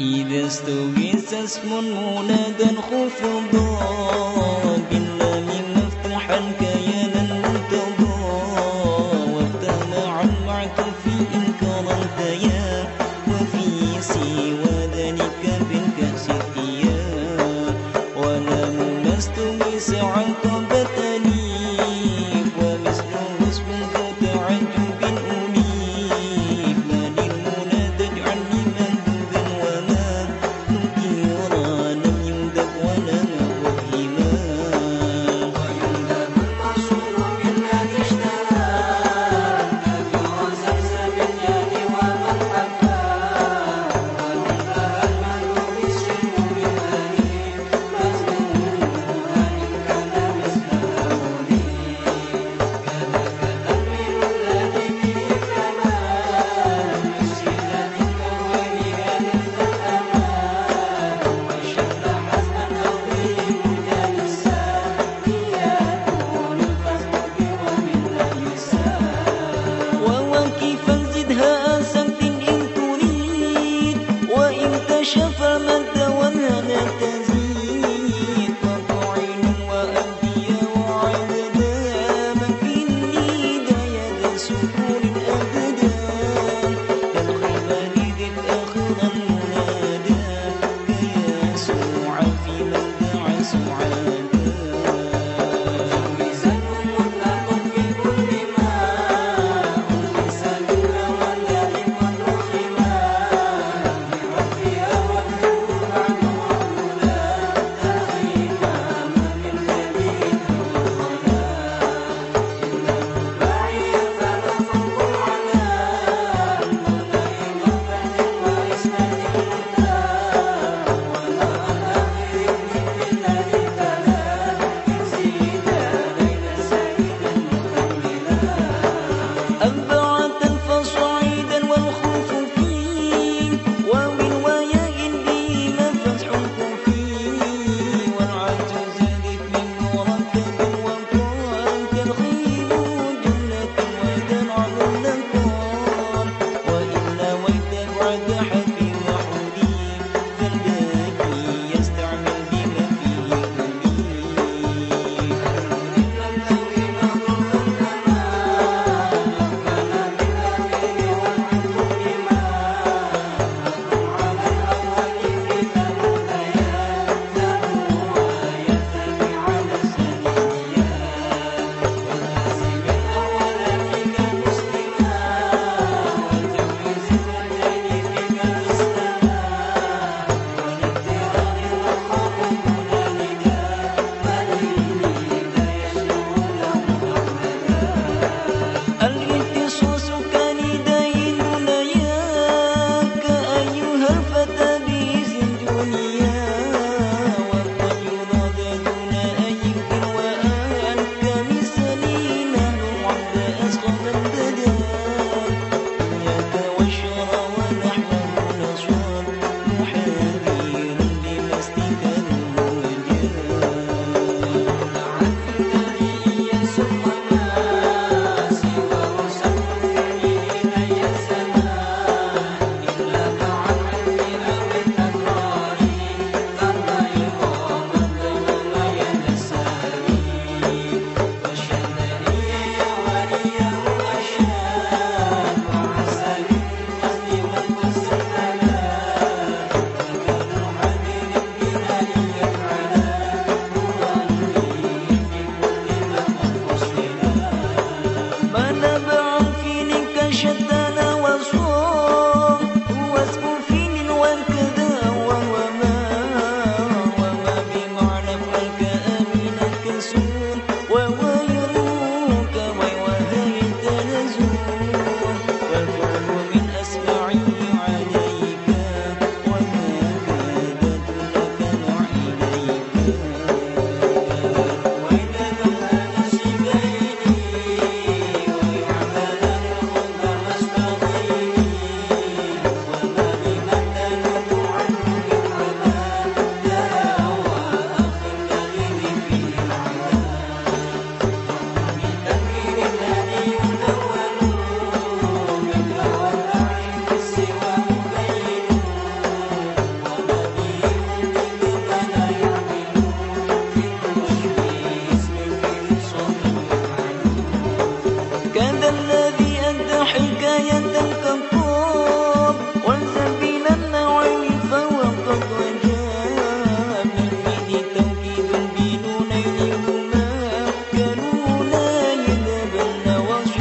إذا استغيث اسم منادى خفضا بالله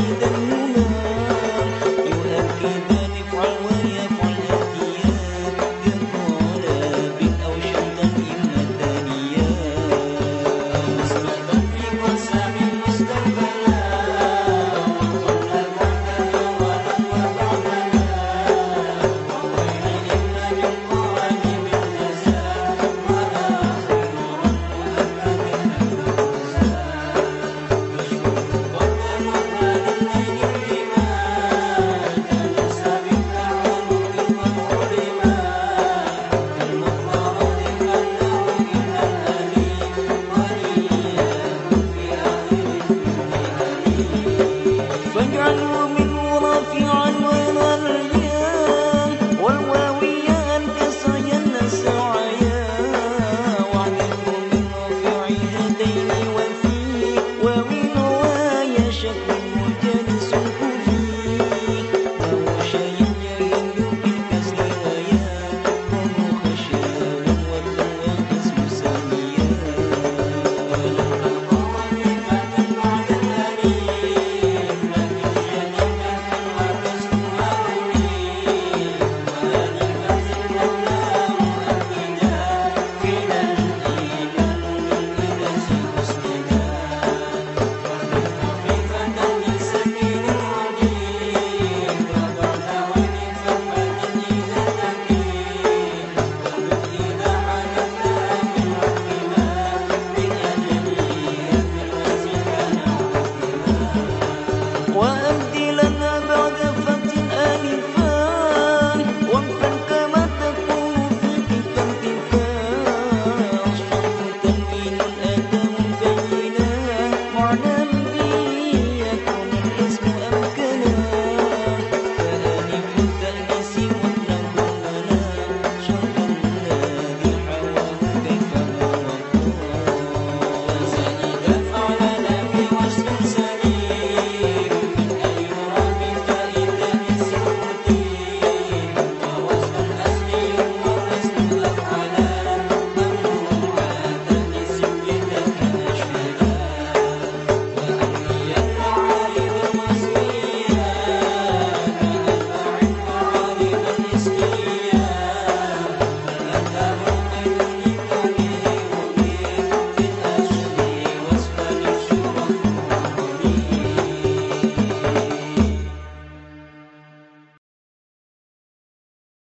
Thank you.